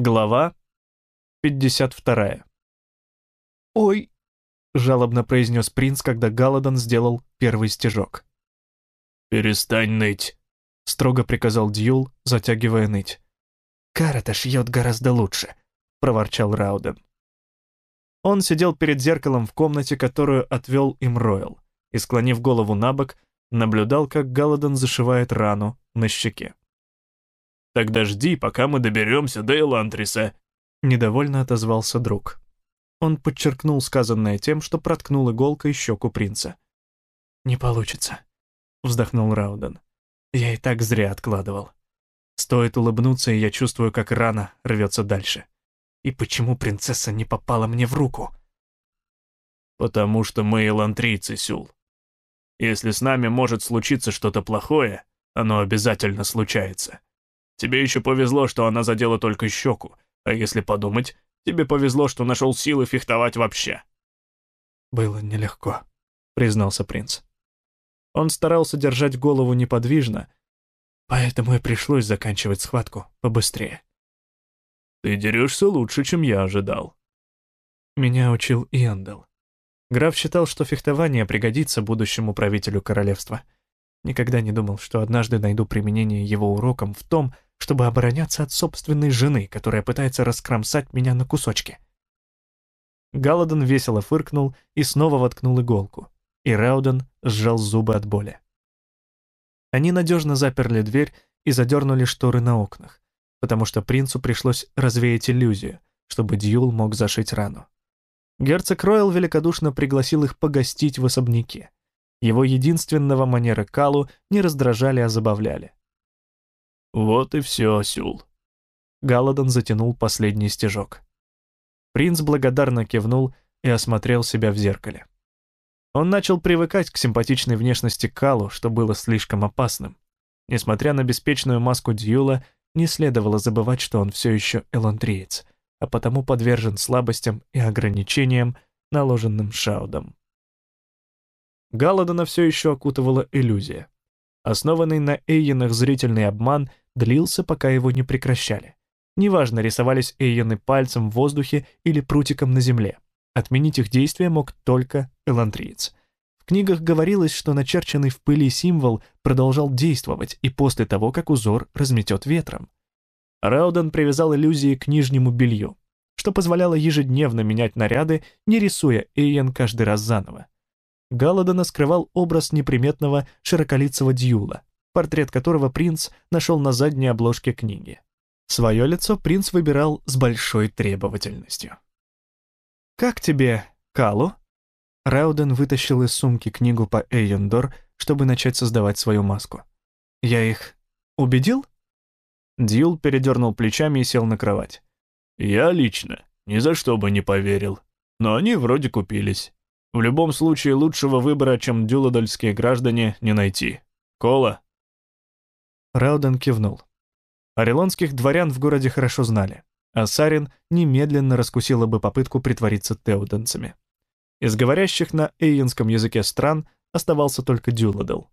Глава 52. «Ой!» — жалобно произнес принц, когда Галадон сделал первый стежок. «Перестань ныть», — строго приказал Дьюл, затягивая ныть. «Карата шьет гораздо лучше», — проворчал Рауден. Он сидел перед зеркалом в комнате, которую отвел им Ройл, и, склонив голову на бок, наблюдал, как Галадон зашивает рану на щеке. Тогда жди, пока мы доберемся до Элантриса», — недовольно отозвался друг. Он подчеркнул сказанное тем, что проткнул иголкой щеку принца. «Не получится», — вздохнул Рауден. «Я и так зря откладывал. Стоит улыбнуться, и я чувствую, как рана рвется дальше. И почему принцесса не попала мне в руку?» «Потому что мы элантрийцы, Сюл. Если с нами может случиться что-то плохое, оно обязательно случается. Тебе еще повезло, что она задела только щеку, а если подумать, тебе повезло, что нашел силы фехтовать вообще». «Было нелегко», — признался принц. Он старался держать голову неподвижно, поэтому и пришлось заканчивать схватку побыстрее. «Ты дерешься лучше, чем я ожидал». Меня учил Иэндел. Граф считал, что фехтование пригодится будущему правителю королевства. Никогда не думал, что однажды найду применение его урокам в том, чтобы обороняться от собственной жены, которая пытается раскромсать меня на кусочки. Галадон весело фыркнул и снова воткнул иголку, и Рауден сжал зубы от боли. Они надежно заперли дверь и задернули шторы на окнах, потому что принцу пришлось развеять иллюзию, чтобы Дьюл мог зашить рану. Герцог Ройл великодушно пригласил их погостить в особняке. Его единственного манеры Калу не раздражали, а забавляли. «Вот и все, Сюл». Галадон затянул последний стежок. Принц благодарно кивнул и осмотрел себя в зеркале. Он начал привыкать к симпатичной внешности Калу, что было слишком опасным. Несмотря на беспечную маску Дьюла, не следовало забывать, что он все еще элантриец, а потому подвержен слабостям и ограничениям, наложенным Шаудом. Галадона все еще окутывала иллюзия. Основанный на Эйенах зрительный обман длился, пока его не прекращали. Неважно, рисовались Эйены пальцем в воздухе или прутиком на земле. Отменить их действие мог только элантриец. В книгах говорилось, что начерченный в пыли символ продолжал действовать и после того, как узор разметет ветром. Рауден привязал иллюзии к нижнему белью, что позволяло ежедневно менять наряды, не рисуя Эйен каждый раз заново. Галадона скрывал образ неприметного широколицего дьюла, портрет которого принц нашел на задней обложке книги. Свое лицо принц выбирал с большой требовательностью. «Как тебе, Калу?» Рауден вытащил из сумки книгу по Эйендор, чтобы начать создавать свою маску. «Я их убедил?» Дьюл передернул плечами и сел на кровать. «Я лично ни за что бы не поверил, но они вроде купились. В любом случае лучшего выбора, чем дюладольские граждане, не найти. Кола?» Рауден кивнул. Орелонских дворян в городе хорошо знали, а Сарин немедленно раскусила бы попытку притвориться теуденцами. Из говорящих на эйенском языке стран оставался только Дюладел.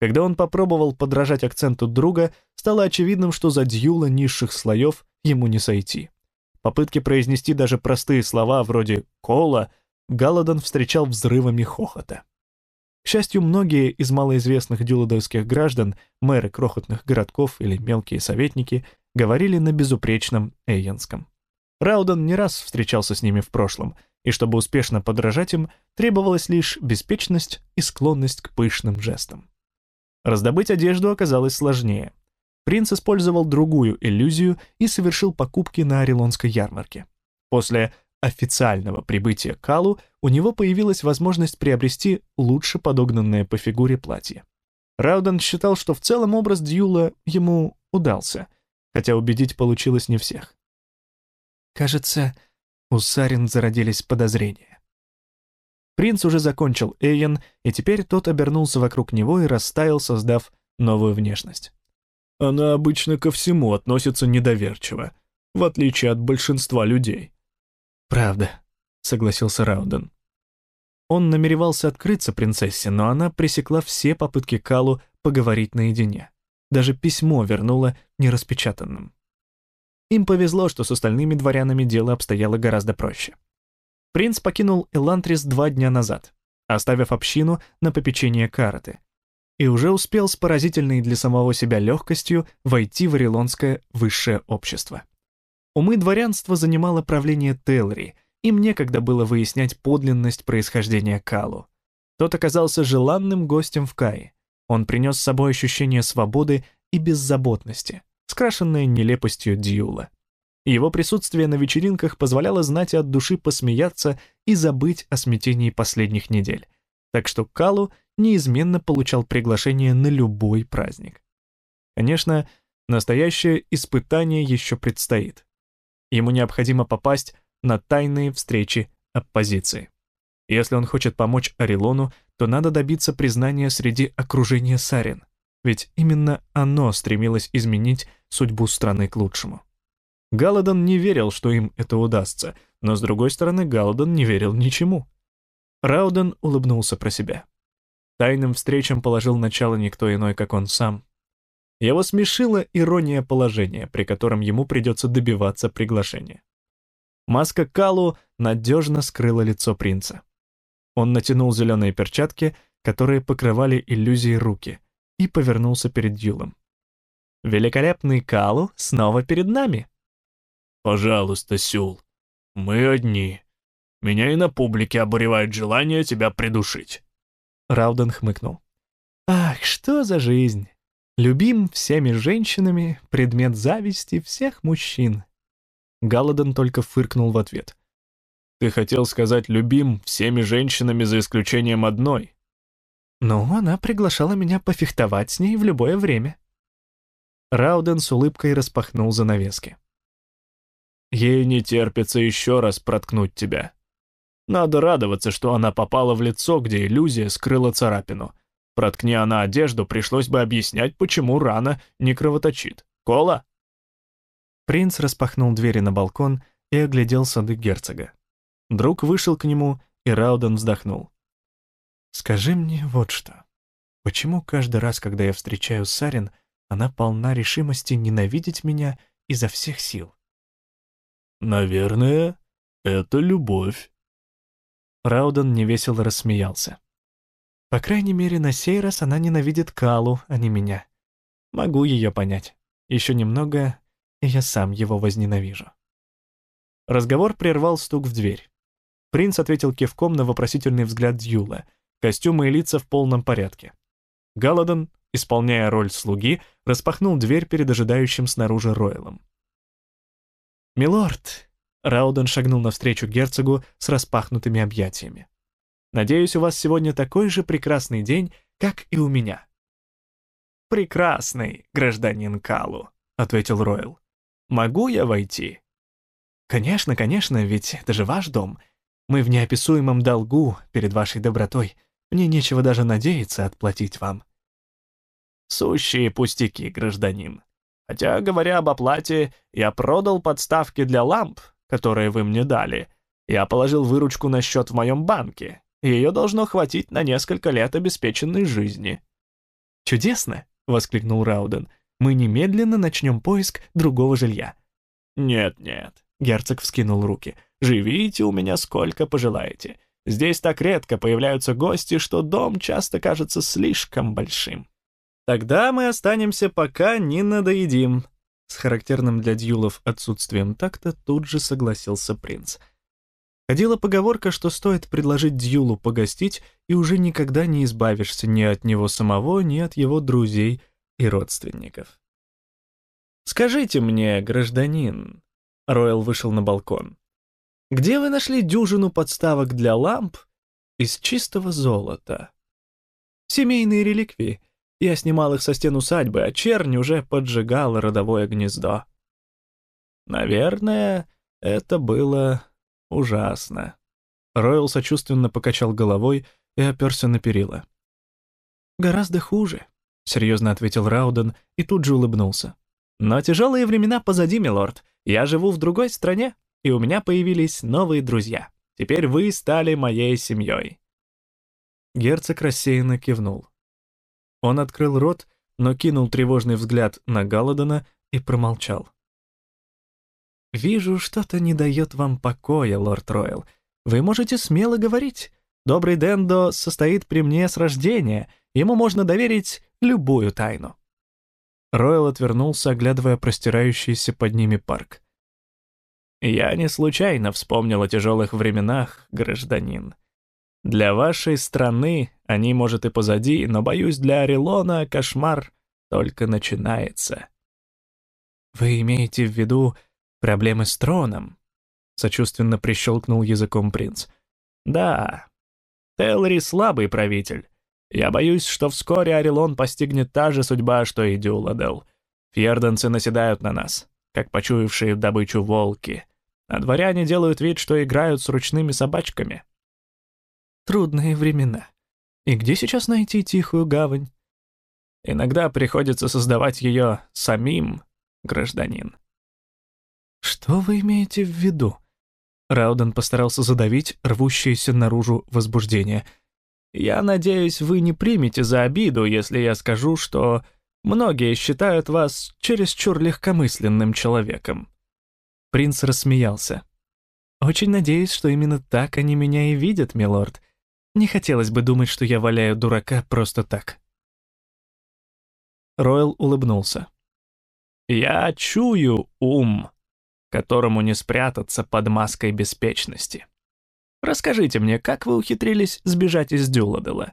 Когда он попробовал подражать акценту друга, стало очевидным, что за Дьюла низших слоев ему не сойти. Попытки произнести даже простые слова вроде «кола» Галадон встречал взрывами хохота. К счастью, многие из малоизвестных дюладойских граждан, мэры крохотных городков или мелкие советники, говорили на безупречном эйенском. Рауден не раз встречался с ними в прошлом, и чтобы успешно подражать им, требовалась лишь беспечность и склонность к пышным жестам. Раздобыть одежду оказалось сложнее. Принц использовал другую иллюзию и совершил покупки на Орелонской ярмарке. После официального прибытия Калу у него появилась возможность приобрести лучше подогнанное по фигуре платье. Рауден считал, что в целом образ Дьюла ему удался, хотя убедить получилось не всех. Кажется, у Сарин зародились подозрения. Принц уже закончил Эйен, и теперь тот обернулся вокруг него и растаял, создав новую внешность. Она обычно ко всему относится недоверчиво, в отличие от большинства людей. «Правда», — согласился Рауден. Он намеревался открыться принцессе, но она пресекла все попытки Калу поговорить наедине. Даже письмо вернула нераспечатанным. Им повезло, что с остальными дворянами дело обстояло гораздо проще. Принц покинул Элантрис два дня назад, оставив общину на попечение карты, и уже успел с поразительной для самого себя легкостью войти в орелонское высшее общество. Умы дворянства занимало правление Телри, им некогда было выяснять подлинность происхождения Калу. Тот оказался желанным гостем в Кае. Он принес с собой ощущение свободы и беззаботности, скрашенное нелепостью Дьюла. Его присутствие на вечеринках позволяло знать от души посмеяться и забыть о смятении последних недель. Так что Калу неизменно получал приглашение на любой праздник. Конечно, настоящее испытание еще предстоит. Ему необходимо попасть на тайные встречи оппозиции. Если он хочет помочь Орелону, то надо добиться признания среди окружения Сарин, ведь именно оно стремилось изменить судьбу страны к лучшему. Галадон не верил, что им это удастся, но, с другой стороны, Галадон не верил ничему. Рауден улыбнулся про себя. Тайным встречам положил начало никто иной, как он сам. Его смешила ирония положения, при котором ему придется добиваться приглашения. Маска Калу надежно скрыла лицо принца. Он натянул зеленые перчатки, которые покрывали иллюзии руки, и повернулся перед Юлом. «Великолепный Калу снова перед нами!» «Пожалуйста, Сюл, мы одни. Меня и на публике обуревает желание тебя придушить». Рауден хмыкнул. «Ах, что за жизнь! Любим всеми женщинами, предмет зависти всех мужчин». Галадон только фыркнул в ответ. «Ты хотел сказать «любим всеми женщинами за исключением одной». «Ну, она приглашала меня пофехтовать с ней в любое время». Рауден с улыбкой распахнул занавески. Ей не терпится еще раз проткнуть тебя. Надо радоваться, что она попала в лицо, где иллюзия скрыла царапину. Проткни она одежду, пришлось бы объяснять, почему рана не кровоточит. Кола? Принц распахнул двери на балкон и оглядел сады герцога. Друг вышел к нему, и Рауден вздохнул. «Скажи мне вот что. Почему каждый раз, когда я встречаю Сарин, она полна решимости ненавидеть меня изо всех сил?» «Наверное, это любовь». Рауден невесело рассмеялся. «По крайней мере, на сей раз она ненавидит Калу, а не меня. Могу ее понять. Еще немного, и я сам его возненавижу». Разговор прервал стук в дверь. Принц ответил кивком на вопросительный взгляд Дьюла. Костюмы и лица в полном порядке. Галадон, исполняя роль слуги, распахнул дверь перед ожидающим снаружи Ройлом. «Милорд!» — Рауден шагнул навстречу герцогу с распахнутыми объятиями. «Надеюсь, у вас сегодня такой же прекрасный день, как и у меня». «Прекрасный, гражданин Калу», — ответил Ройл. «Могу я войти?» «Конечно, конечно, ведь это же ваш дом. Мы в неописуемом долгу перед вашей добротой. Мне нечего даже надеяться отплатить вам». «Сущие пустяки, гражданин», Хотя, говоря об оплате, я продал подставки для ламп, которые вы мне дали. Я положил выручку на счет в моем банке. Ее должно хватить на несколько лет обеспеченной жизни». «Чудесно!» — воскликнул Рауден. «Мы немедленно начнем поиск другого жилья». «Нет-нет», — герцог вскинул руки. «Живите у меня сколько пожелаете. Здесь так редко появляются гости, что дом часто кажется слишком большим». Тогда мы останемся, пока не надоедим. С характерным для дьюлов отсутствием такта тут же согласился принц. Ходила поговорка, что стоит предложить дьюлу погостить, и уже никогда не избавишься ни от него самого, ни от его друзей и родственников. «Скажите мне, гражданин», — Ройл вышел на балкон, «где вы нашли дюжину подставок для ламп из чистого золота?» «Семейные реликвии», я снимал их со стен усадьбы, а чернь уже поджигала родовое гнездо. Наверное, это было ужасно. Ройл сочувственно покачал головой и оперся на перила. «Гораздо хуже», — серьезно ответил Рауден и тут же улыбнулся. «Но тяжелые времена позади, милорд. Я живу в другой стране, и у меня появились новые друзья. Теперь вы стали моей семьей». Герцог рассеянно кивнул. Он открыл рот, но кинул тревожный взгляд на Галадона и промолчал. «Вижу, что-то не дает вам покоя, лорд Ройл. Вы можете смело говорить. Добрый Дендо состоит при мне с рождения. Ему можно доверить любую тайну». Ройл отвернулся, оглядывая простирающийся под ними парк. «Я не случайно вспомнил о тяжелых временах, гражданин. Для вашей страны они, может, и позади, но, боюсь, для Орелона кошмар только начинается». «Вы имеете в виду проблемы с троном?» — сочувственно прищелкнул языком принц. «Да, Телри слабый правитель. Я боюсь, что вскоре Орелон постигнет та же судьба, что и Дюладел. Фьерданцы наседают на нас, как почуявшие добычу волки, а дворяне делают вид, что играют с ручными собачками. Трудные времена. И где сейчас найти тихую гавань? Иногда приходится создавать ее самим, гражданин. Что вы имеете в виду? Рауден постарался задавить рвущееся наружу возбуждение — я надеюсь, вы не примете за обиду, если я скажу, что многие считают вас чересчур легкомысленным человеком». Принц рассмеялся. «Очень надеюсь, что именно так они меня и видят, милорд. Не хотелось бы думать, что я валяю дурака просто так». Ройл улыбнулся. «Я чую ум, которому не спрятаться под маской беспечности. Расскажите мне, как вы ухитрились сбежать из Дюладела?»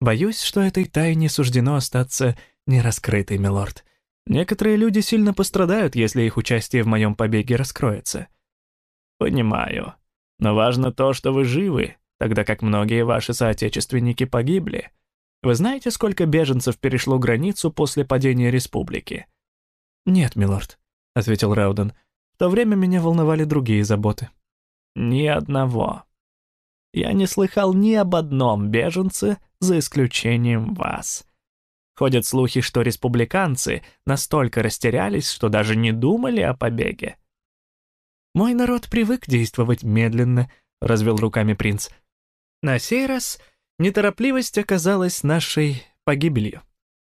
«Боюсь, что этой тайне суждено остаться нераскрытой, милорд. Некоторые люди сильно пострадают, если их участие в моем побеге раскроется». «Понимаю. Но важно то, что вы живы, тогда как многие ваши соотечественники погибли. Вы знаете, сколько беженцев перешло границу после падения республики?» «Нет, милорд», — ответил Рауден. «В то время меня волновали другие заботы». Ни одного. Я не слыхал ни об одном беженце, за исключением вас. Ходят слухи, что республиканцы настолько растерялись, что даже не думали о побеге. «Мой народ привык действовать медленно», — развел руками принц. «На сей раз неторопливость оказалась нашей погибелью.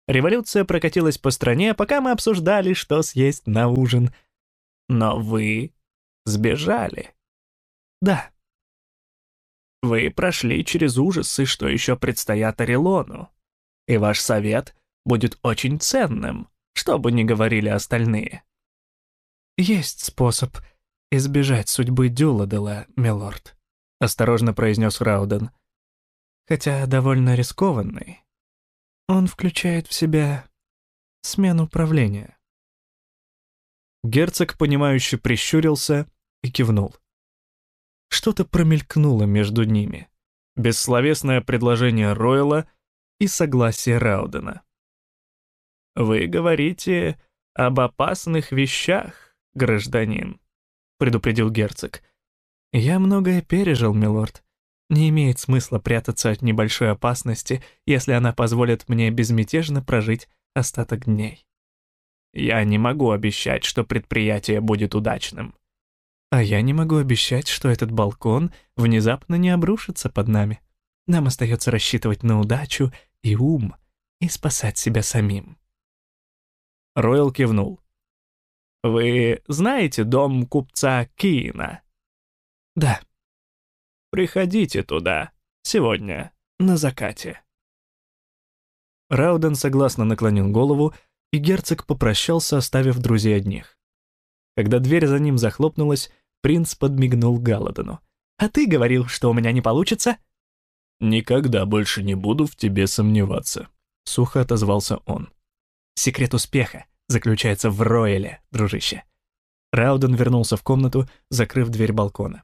Революция прокатилась по стране, пока мы обсуждали, что съесть на ужин. Но вы сбежали». Да. Вы прошли через ужасы, что еще предстоят Орелону. И ваш совет будет очень ценным, что бы ни говорили остальные. Есть способ избежать судьбы Дюладела, милорд, осторожно произнес Рауден. Хотя довольно рискованный. Он включает в себя смену правления. Герцог, понимающе прищурился и кивнул. Что-то промелькнуло между ними. Бессловесное предложение Ройла и согласие Раудена. «Вы говорите об опасных вещах, гражданин», — предупредил герцог. «Я многое пережил, милорд. Не имеет смысла прятаться от небольшой опасности, если она позволит мне безмятежно прожить остаток дней. Я не могу обещать, что предприятие будет удачным. А я не могу обещать, что этот балкон внезапно не обрушится под нами. Нам остается рассчитывать на удачу и ум, и спасать себя самим. Ройл кивнул. «Вы знаете дом купца Киина?» «Да». «Приходите туда сегодня, на закате». Рауден согласно наклонил голову, и герцог попрощался, оставив друзей одних. Когда дверь за ним захлопнулась, Принц подмигнул Галадону. «А ты говорил, что у меня не получится?» «Никогда больше не буду в тебе сомневаться», — сухо отозвался он. «Секрет успеха заключается в Ройле, дружище». Рауден вернулся в комнату, закрыв дверь балкона.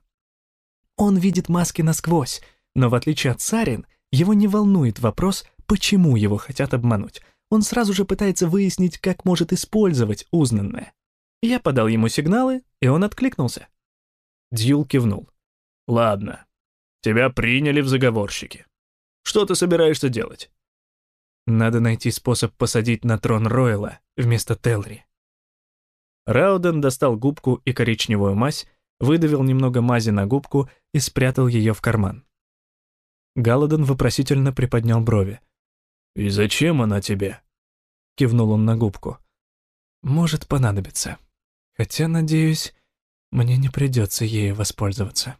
Он видит маски насквозь, но в отличие от Сарин, его не волнует вопрос, почему его хотят обмануть. Он сразу же пытается выяснить, как может использовать узнанное. Я подал ему сигналы, и он откликнулся. Дьюл кивнул. «Ладно, тебя приняли в заговорщики. Что ты собираешься делать?» «Надо найти способ посадить на трон Ройла вместо Телри». Рауден достал губку и коричневую мазь, выдавил немного мази на губку и спрятал ее в карман. Галадон вопросительно приподнял брови. «И зачем она тебе?» Кивнул он на губку. «Может понадобиться. Хотя, надеюсь, Мне не придется ею воспользоваться.